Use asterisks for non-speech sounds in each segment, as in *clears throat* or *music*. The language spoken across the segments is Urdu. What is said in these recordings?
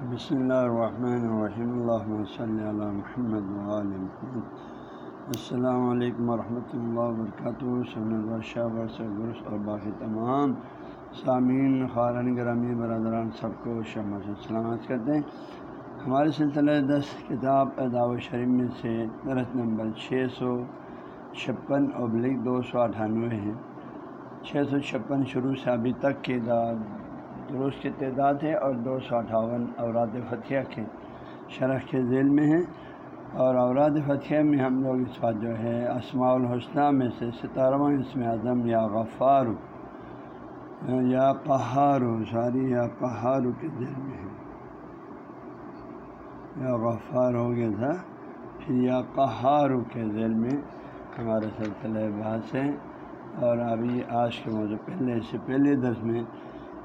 بسم اللہ الرحمن الرحیم اللہ صلی اللہ محمد محمد السلام علیکم ورحمۃ اللہ وبرکاتہ سن البادشاہ برس گرس اور باقی تمام سامعین خارن گرامی برادران سب کو شمع سے سلامت کرتے ہیں ہمارے سلسلہ دس کتاب اداو شریف میں سے درخت نمبر چھ سو چھپن ابلک دو سو اٹھانوے ہیں چھ سو چھپن شروع سے ابھی تک کی درست کی تعداد ہے اور دو سو اٹھاون اوراد فتح کے شرح کے ذیل میں ہیں اور اوراد فتح میں ہم لوگ اس بات جو ہے اسماع الحسنہ میں سے ستارواں اسم اعظم، یا غفار، یا پہاڑ ساری یا پہاڑ کے ذیل میں ہے یا غفار ہو گیا تھا، پھر یا قہار کے ذیل میں ہمارا سلسلہ بحث ہے اور ابھی آج کے موضوع پہلے سے پہلے درس میں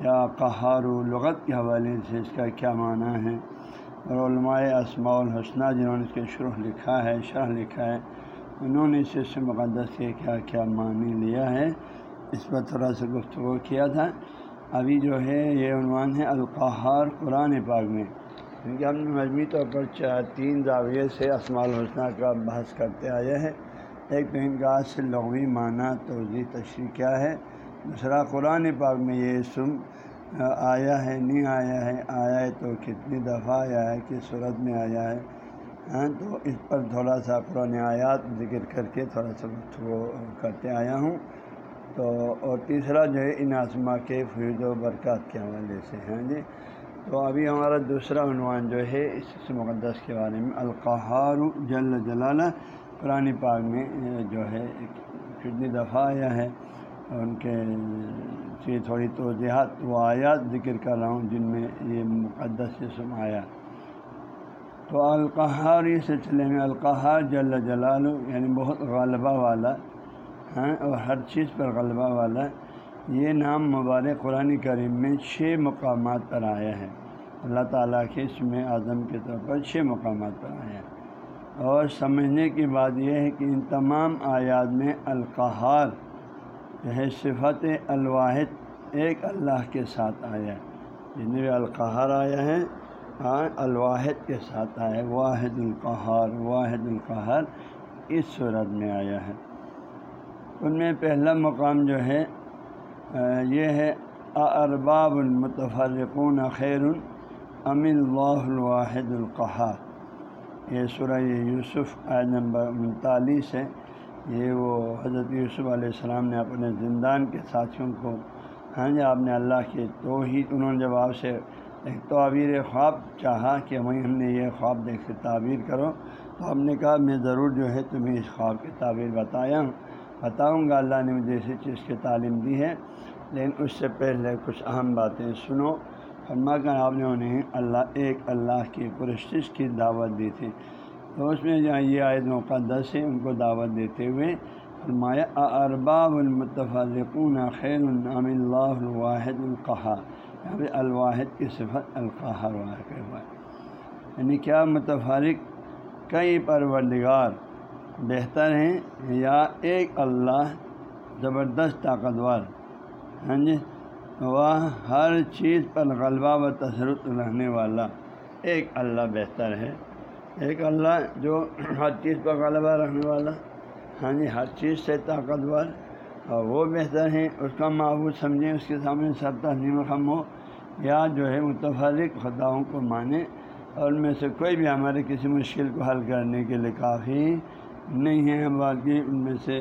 یا قہار و لغت کے حوالے سے اس کا کیا معنی ہے؟ اور علماء اسماع الحسنہ جنہوں نے اس کے شروع لکھا ہے، شرح لکھا ہے، انہوں نے اس سے مقدس کے کیا کیا معنی لیا ہے؟ اس پر تھوڑا سا گفتگو کیا تھا۔ ابھی جو ہے، یہ عنوان ہے القحار قرآن پاک میں۔ کیونکہ ہم نے مجموعی طور پر چار تین زاویے سے اسماع الحسنہ کا بحث کرتے آئے ہیں۔ ایک تو ان کا اصل لغوی معنی توضیع تشریح کیا ہے۔ دوسرا قرآن پاک میں یہ اسم آیا ہے، نہیں آیا ہے آیا ہے تو کتنی دفعہ آیا ہے، کس صورت میں آیا ہے؟ ہاں تو اس پر تھوڑا سا قرآن آیات ذکر کر کے تھوڑا سا وہ کرتے آیا ہوں۔ تو، اور تیسرا جو ہے، ان آسما کے فیض و برکات کے حوالے سے ہیں جی؟ تو ابھی ہمارا دوسرا عنوان جو ہے، اس مقدس کے بارے میں القحار جل جلالہ۔ قرآن پاک میں جو ہے، کتنی دفعہ آیا ہے ان کے تھوڑی توضیحات و آیات ذکر کر رہا ہوں جن میں یہ مقدس اسم آیا۔ تو القحار یہ سلسلے میں القحار جل جلال یعنی بہت غلبہ والا ہیں اور ہر چیز پر غلبہ والا۔ یہ نام مبارک قرآن کریم میں چھ مقامات پر آیا ہے۔ اللہ تعالیٰ کے اس میں اعظم کے طور پر چھ مقامات پر آیا ہے۔ اور سمجھنے کی بات یہ ہے کہ ان تمام آیات میں القحار ہے صفت الواحد، ایک اللہ کے ساتھ آیا ہے۔ جن بھی القحار آیا ہے ہاں الواحد کے ساتھ آیا ہے، واحد القحار واحد القحار اس صورت میں آیا ہے۔ ان میں پہلا مقام جو ہے یہ ہے ارباب المتفرقون خیر ام اللہ الواحد القحار یہ سورہ یوسف آئے نمبر انتالیس ہے۔ یہ وہ حضرت یوسف علیہ السلام نے اپنے زندان کے ساتھیوں کو ہاں جی آپ نے اللہ کے تو ہی انہوں نے جب آپ سے ایک تعبیر خواب چاہا کہ وہیں ہم نے یہ خواب دیکھ کے تعبیر کرو، تو آپ نے کہا میں ضرور جو ہے تمہیں اس خواب کی تعبیر بتایا ہوں۔ بتاؤں گا اللہ نے مجھے اسی چیز کی تعلیم دی ہے، لیکن اس سے پہلے کچھ اہم باتیں سنو۔ فرما کر آپ نے انہیں اللہ، ایک اللہ کی پرستش کی دعوت دی تھی۔ تو اس میں جہاں یہ عائد مقدس ہے۔ ان کو دعوت دیتے ہوئے فرمایا ارباب المتفرقون خیر النام اللہ الواحد القحار یہاں یعنی پہ الواحد کی صفت القحار واقع ہوا ہے۔ یعنی کیا متفرق کئی پروردگار بہتر ہیں یا ایک اللہ زبردست طاقتور؟ ہاں جی وہ ہر چیز پر غلبہ و تصرف رہنے والا ایک اللہ بہتر ہے۔ ایک اللہ جو ہر چیز پر غلبہ رکھنے والا ہاں جی ہر چیز سے طاقتور اور وہ بہتر ہیں، اس کا معبود سمجھیں، اس کے سامنے سب تحریم خم ہو، یا جو ہے متفرق خطاؤں کو مانیں، اور ان میں سے کوئی بھی ہمارے کسی مشکل کو حل کرنے کے لیے کافی نہیں ہے باقی ان میں سے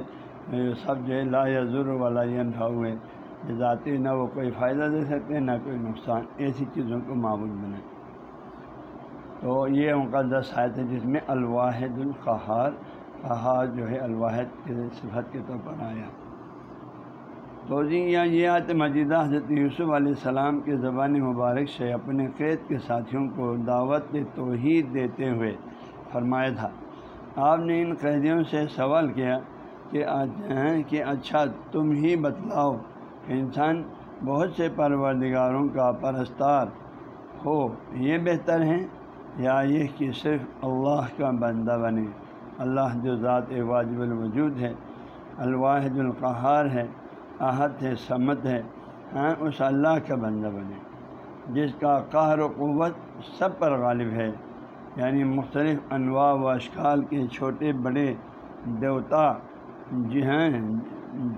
سب جو ہے لا ضرور والا یہ ہوئے ذاتی نہ وہ کوئی فائدہ دے سکتے، نہ کوئی نقصان، ایسی چیزوں کو معبود بنائیں۔ تو یہ مقدس آیت ہے جس میں الواحد القحار قحار جو ہے الواحد کے صفت کے طور پر آیا۔ تو جی یہاں یہ آیت مجیدہ حضرت یوسف علیہ السلام کے زبان مبارک سے اپنے قید کے ساتھیوں کو دعوت توحید دیتے ہوئے فرمایا تھا۔ آپ نے ان قیدیوں سے سوال کیا کہ کہ اچھا تم ہی بتلاؤ کہ انسان بہت سے پروردگاروں کا پرستار ہو، یہ بہتر ہیں؟ یا یہ کہ صرف اللہ کا بندہ بنے۔ اللہ جو ذات واجب الوجود ہے، الواحد القحار ہے، احد ہے سمت ہے ہاں اس اللہ کا بندہ بنے۔ جس کا قہر و قوت سب پر غالب ہے۔ یعنی مختلف انواع و اشکال کے چھوٹے بڑے دیوتا جی ہیں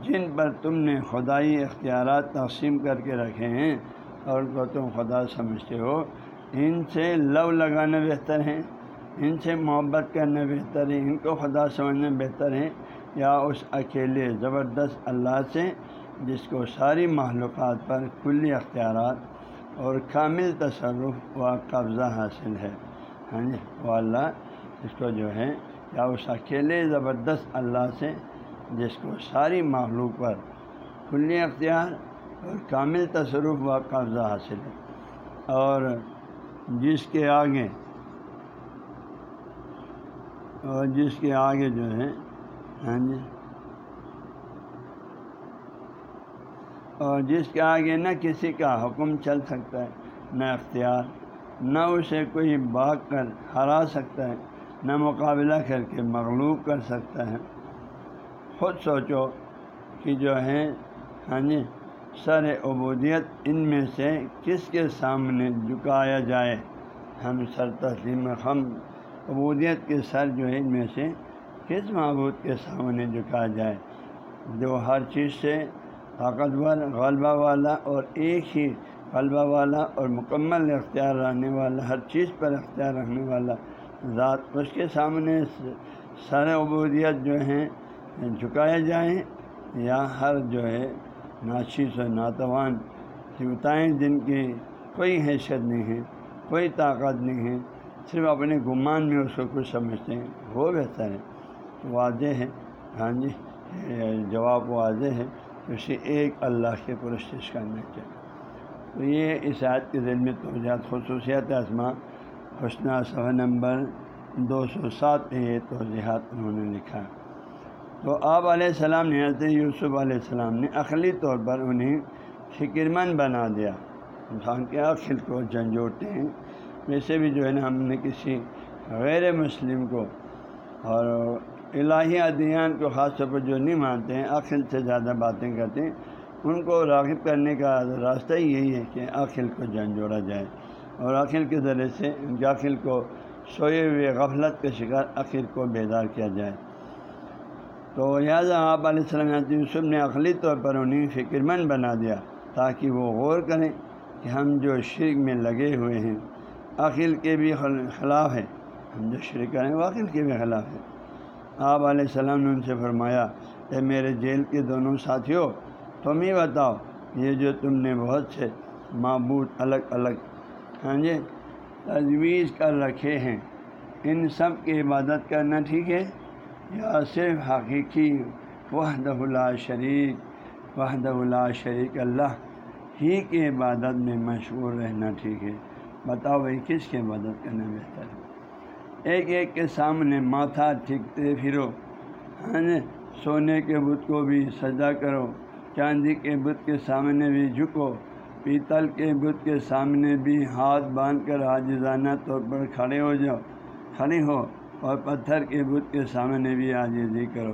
جن پر تم نے خدائی اختیارات تقسیم کر کے رکھے ہیں اور کو تم خدا سمجھتے ہو۔ ان سے لو لگانا بہتر ہے ان سے محبت کرنا بہتر ہے ان کو خدا سمجھنا بہتر ہے یا اس اکیلے زبردست اللہ سے جس کو ساری معلومات پر کلی اختیارات اور کامل تصرف و قبضہ حاصل ہے۔ ہاں جی وہ اللہ اس کو جو ہے، یا اس اکیلے زبردست اللہ سے جس کو ساری معلوم پر کلی اختیار اور کامل تصرف و قبضہ حاصل ہے۔ اور جس کے آگے اور جس کے آگے جو ہے ہاں جی اور جس کے آگے نہ کسی کا حکم چل سکتا ہے، نہ اختیار، نہ اسے کوئی بھاگ کر ہرا سکتا ہے، نہ مقابلہ کر کے مغلوب کر سکتا ہے۔ خود سوچو کہ جو ہے ہاں جی سر عبودیت ان میں سے کس کے سامنے جھکایا جائے؟ ہم سر تسلیم ہم عبودیت کے سر جو ہے ان میں سے کس معبود کے سامنے جھکایا جائے؟ جو ہر چیز سے طاقتور، غلبہ والا اور ایک ہی غلبہ والا اور مکمل اختیار رہنے والا، ہر چیز پر اختیار رکھنے والا ذات اس کے سامنے سر عبودیت جو ہیں جھکایا جائیں یا ہر جو ہے ناچیز و ناتوان بتائیں جن کی کوئی حیثیت نہیں ہے، کوئی طاقت نہیں ہے، صرف اپنے گمان میں اس کو کچھ سمجھتے ہیں۔ وہ بہتر ہے۔ واضح ہے۔ ہاں جی جواب واضح ہے۔ اسے ایک اللہ کے پرستش کرنا چاہیے۔ تو یہ اس آیت کے ذریعے میں توجہات خصوصیت اسما حسنہ صفحہ نمبر دو سو سات پہ یہ توجہات انہوں نے لکھا۔ تو آپ علیہ السلام نے حضرت یوسف علیہ السلام نے عقلی طور پر انہیں فکر مند بنا دیا۔ انسان کے عقل کو جھنجھوڑتے ہیں۔ ویسے بھی جو ہے نا ہم نے کسی غیر مسلم کو اور الہی ادیان کو خاص طور پر جو نہیں مانتے ہیں، عقل سے زیادہ باتیں کرتے ہیں، ان کو راغب کرنے کا راستہ ہی یہی ہے کہ عقل کو جھنجھوڑا جائے۔ اور عقل کے ذریعے سے ان کے عقل کو سوئے ہوئے غفلت کے شکار عقل کو بیدار کیا جائے۔ تو لہٰذا آپ علیہ السلام یوسف نے عقلی طور پر انہیں فکر مند بنا دیا تاکہ وہ غور کریں کہ ہم جو شرک میں لگے ہوئے ہیں، عقل کے بھی خلاف ہے ہم جو شرک کریں وہ عقل کے بھی خلاف ہے آپ علیہ السلام نے ان سے فرمایا کہ میرے جیل کے دونوں ساتھیوں، تم ہی بتاؤ، یہ جو تم نے بہت سے معبود الگ الگ ہاں جی تجویز کر رکھے ہیں، ان سب کی عبادت کرنا ٹھیک ہے؟ یا صرف حقیقی وحد اللہ شریک وحد اللہ شریک اللہ ہی کی عبادت میں مشہور رہنا ٹھیک ہے؟ بتاؤ بھائی، کس کی عبادت کرنا بہتر ہے؟ ایک ایک کے سامنے ماتھا ٹھیکتے پھرو ہاں جی؟ سونے کے بت کو بھی سجا کرو، چاندی کے بت کے سامنے بھی جھکو، پیتل کے بت کے سامنے بھی ہاتھ باندھ کر حاجزانہ طور پر کھڑے ہو جاؤ، کھڑے ہو۔ اور پتھر کے بت کے سامنے بھی عاجزی کرو۔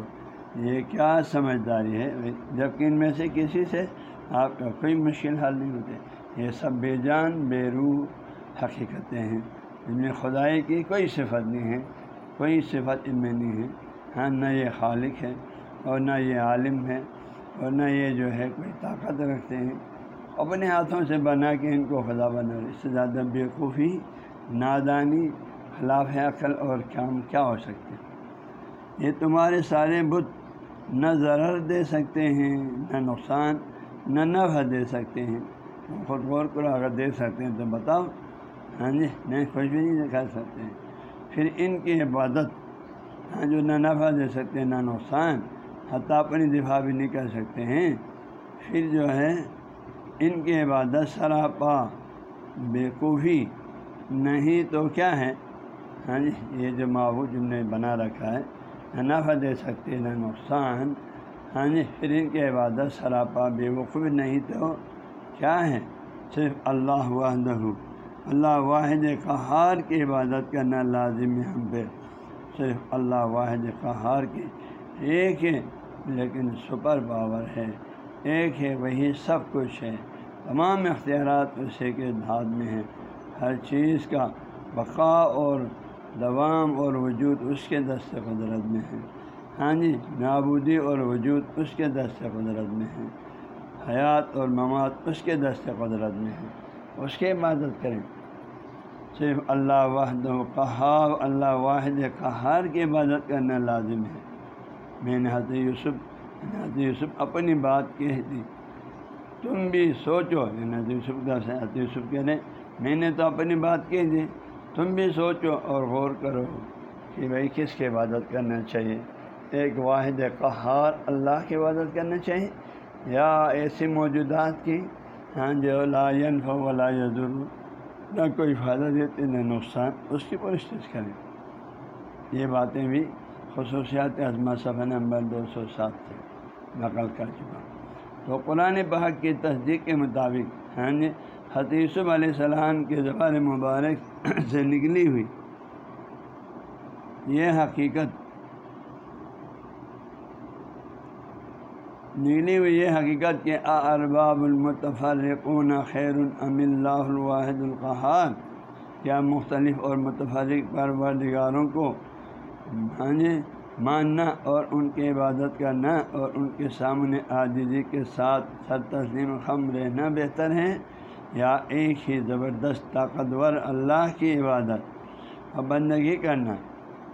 یہ کیا سمجھداری ہے؟ جبکہ ان میں سے کسی سے آپ کا کوئی مشکل حل نہیں ہوتے۔ یہ سب بے جان، بے روح حقیقتیں ہیں۔ ان میں خدائی کی کوئی صفت نہیں ہے، کوئی صفت ان میں نہیں ہے۔ ہاں نہ یہ خالق ہے اور نہ یہ عالم ہے اور نہ یہ جو ہے کوئی طاقت رکھتے ہیں۔ اپنے ہاتھوں سے بنا کے ان کو خدا بنا اس سے زیادہ بیوقوفی نادانی خلاف ہے عقل اور کام کیا ہو سکتے یہ تمہارے سارے بت نہ ضرر دے سکتے ہیں، نہ نقصان، نہ نفع دے سکتے ہیں۔ خود غور کرو، اگر دے سکتے ہیں تو بتاؤ۔ ہاں جی نہیں کچھ بھی نہیں دکھا سکتے ہیں۔ پھر ان کی عبادت ہاں جو نہ نفع دے سکتے ہیں نہ نقصان، حتیٰ اپنی دفاع بھی نہیں کر سکتے ہیں۔ پھر جو ہے، ان کی عبادت سراپا بیوقوفی نہیں تو کیا ہے؟ ہاں جی یہ جو معبود جن نے بنا رکھا ہے، نہ نفع دے سکتے، نہ نقصان۔ ہاں جی پھر ان کی عبادت سراپا بے وقوف نہیں تو کیا ہے صرف اللہ وحدہ۔ اللہ واحد قہار کی عبادت کرنا لازم ہے ہم پہ۔ صرف اللہ واحد قہار کی ایک ہے، لیکن سپر پاور ہے۔ ایک ہے، وہی سب کچھ ہے۔ تمام اختیارات اسی کے دھات میں ہیں۔ ہر چیز کا بقا اور دوام اور وجود اس کے دست قدرت میں ہے ہاں جی نابودی اور وجود اس کے دست قدرت میں ہے حیات اور ممات اس کے دست قدرت میں ہے اس کی عبادت کریں۔ صرف اللہ واحد و قہار، اللہ واحد قہار کی عبادت کرنا لازم ہے۔ میں نے حضرت یوسف حضرت یوسف اپنی بات کہہ دی۔ تم بھی سوچو حضرت یوسف کا حضرت یوسف کہہ رہے میں نے تو اپنی بات کہہ دی۔ تم بھی سوچو اور غور کرو کہ بھائی کس کی عبادت کرنا چاہیے۔ ایک واحد قہار اللہ کی عبادت کرنا چاہیے۔ یا ایسی موجودات کی ہاں جو لا ينفع ولا يضر نہ کوئی فائدہ دیتے، نہ نقصان، اس کی پرستش کریں۔ یہ باتیں بھی خصوصیات عظمہ صفحہ نمبر دو سو سات سے نقل کر چکا تو قرآن پاک کی تصدیق کے مطابق ہاں جی حتیثب علیہ السلام کے زبان مبارک *clears throat* سے نکلی ہوئی۔ یہ حقیقت۔ نکلی ہوئی یہ حقیقت کہ ارباب المتفرقون خیر ام اللہ الواحد القحار کیا مختلف اور متفرق پروردگاروں کو مانے، ماننا اور ان کی عبادت کرنا اور ان کے سامنے عاجزی کے ساتھ سر تسلیم خم رہنا بہتر ہے یا ایک ہی زبردست طاقتور اللہ کی عبادت اور بندگی کرنا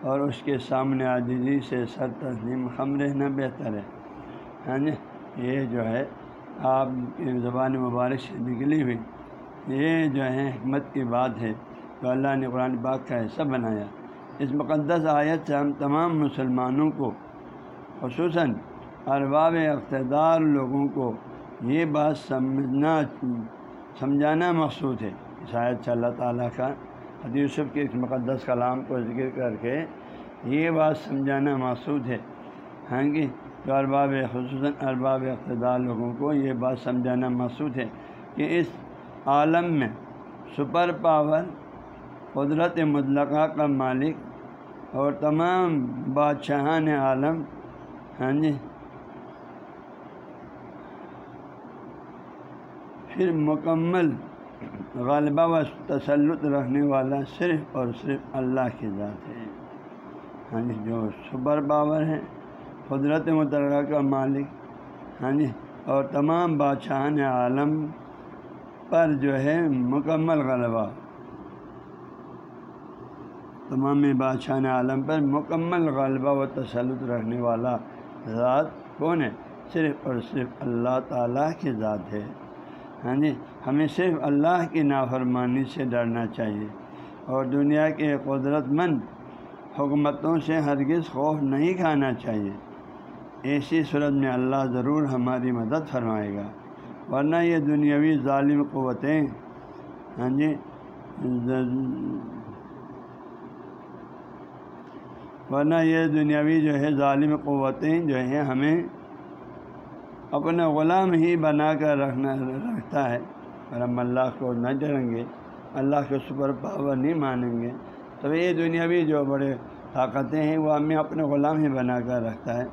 اور اس کے سامنے عاجزی سے سر تسلیم خم رہنا بہتر ہے۔ ہاں جی یہ جو ہے، آپ کی زبان مبارک سے نکلی ہوئی، یہ جو ہے حکمت کی بات ہے تو اللہ نے قرآن پاک کا حصہ بنایا۔ اس مقدس آیت سے ہم تمام مسلمانوں کو، خصوصاً ارباب اقتدار لوگوں کو، یہ بات سمجھنا سمجھانا مقصود ہے۔ اس آیت سے اللہ تعالیٰ کا حدیث کے اس مقدس کلام کو ذکر کر کے یہ بات سمجھانا مقصود ہے۔ ہاں گی تو ارباب خصوصاً ارباب اقتدار لوگوں کو یہ بات سمجھانا مقصود ہے کہ اس عالم میں سپر پاور، قدرت مطلقہ کا مالک اور تمام بادشاہان عالم ہاں جی پھر مکمل غالبہ و تسلط رکھنے والا صرف اور صرف اللہ کی ذات ہے۔ ہاں جی جو سپر پاور ہے قدرت مترقہ کا مالک ہاں جی اور تمام بادشاہان عالم پر جو ہے مکمل غلبہ۔ تمام بادشاہ عالم پر مکمل غلبہ و تسلط رکھنے والا ذات کون ہے؟ صرف اور صرف اللہ تعالیٰ کی ذات ہے۔ ہاں جی ہمیں صرف اللہ کی نافرمانی سے ڈرنا چاہیے اور دنیا کے قدرت مند حکومتوں سے ہرگز خوف نہیں کھانا چاہیے۔ ایسی صورت میں اللہ ضرور ہماری مدد فرمائے گا، ورنہ یہ دنیاوی ظالم قوتیں ہاں جی ورنہ یہ دنیاوی جو ہے ظالم قوتیں جو ہیں ہمیں اپنا غلام ہی بنا کر رکھنا رکھتا ہے۔ اور ہم اللہ کو نہ ڈریں گے، اللہ کے سپر پاور نہیں مانیں گے۔ تو یہ دنیاوی جو بڑے طاقتیں ہیں، وہ ہمیں اپنے غلام ہی بنا کر رکھتا ہے۔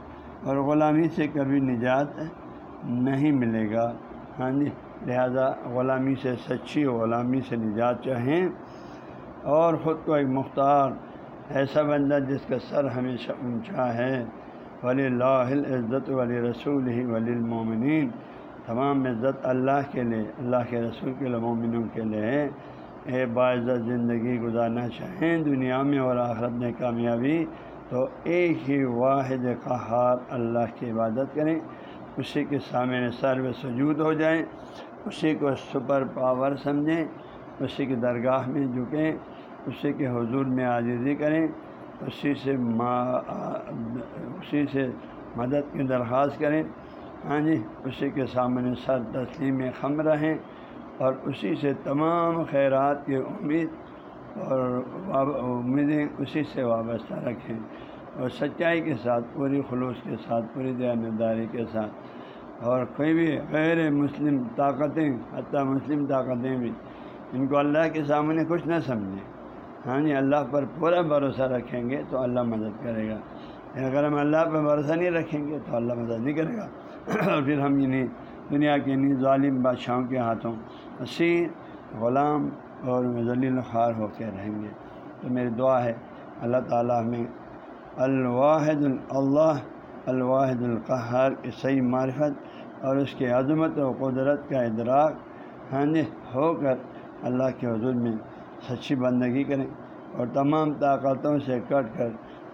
اور غلامی سے کبھی نجات نہیں ملے گا۔ ہاں جی لہذا غلامی سے، سچی غلامی سے نجات چاہیں۔ اور خود کو ایک مختار، ایسا بندہ جس کا سر ہمیشہ اونچا ہے۔ ولی اللہ عزت ولی رسول ہی ولی المومنین تمام عزت اللہ کے لیے، اللہ کے رسول کے لیے، مومنوں کے لیے۔ اے باعزت زندگی گزارنا چاہیں، دنیا میں اور آخرت میں کامیابی، تو ایک ہی واحد قہار اللہ کی عبادت کریں۔ اسی کے سامنے سر و سجود ہو جائیں۔ اسی کو سپر پاور سمجھیں۔ اسی کی درگاہ میں جھکیں۔ اسی کے حضور میں عاجزی کریں۔ اسی سے ما اسی سے مدد کی درخواست کریں۔ ہاں جی اسی کے سامنے سر تسلیم خم رہیں اور اسی سے تمام خیرات کی امید اور امیدیں اسی سے وابستہ رکھیں اور سچائی کے ساتھ، پوری خلوص کے ساتھ، پوری دیانتداری کے ساتھ اور کوئی بھی غیر مسلم طاقتیں، حتیٰ مسلم طاقتیں بھی، ان کو اللہ کے سامنے کچھ نہ سمجھیں۔ ہاں جی اللہ پر پورا بھروسہ رکھیں گے تو اللہ مدد کرے گا۔ اگر ہم اللہ پر بھروسہ نہیں رکھیں گے تو اللہ مدد نہیں کرے گا۔ *clears throat* اور پھر ہم انہیں دنیا کے انہیں ظالم بادشاہوں کے ہاتھوں اسیر غلام اور ذلیل خوار ہو کے رہیں گے۔ تو میری دعا ہے۔ اللہ تعالیٰ ہمیں الواحد اللہ، الواحد القحار کی صحیح معرفت اور اس کے عظمت و قدرت کا ادراک ہاں جی ہو کر اللہ کے حضور میں سچی بندگی کریں اور تمام طاقتوں سے کٹ کر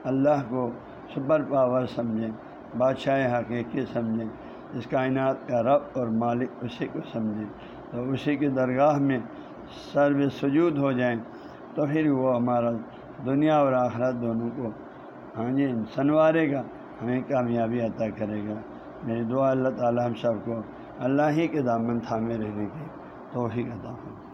اللہ کو سپر پاور سمجھیں، بادشاہ حقیقی سمجھیں، اس کائنات کا رب اور مالک اسی کو سمجھیں۔ تو اسی کی درگاہ میں سرو سجود ہو جائیں تو پھر وہ ہمارا دنیا اور آخرت دونوں کو ہاں جی سنوارے گا، ہمیں کامیابی عطا کرے گا۔ میری دعا اللہ تعالیٰ ہم سب کو اللہ ہی کے دامن تھامے رہنے کی توفیق عطا ہو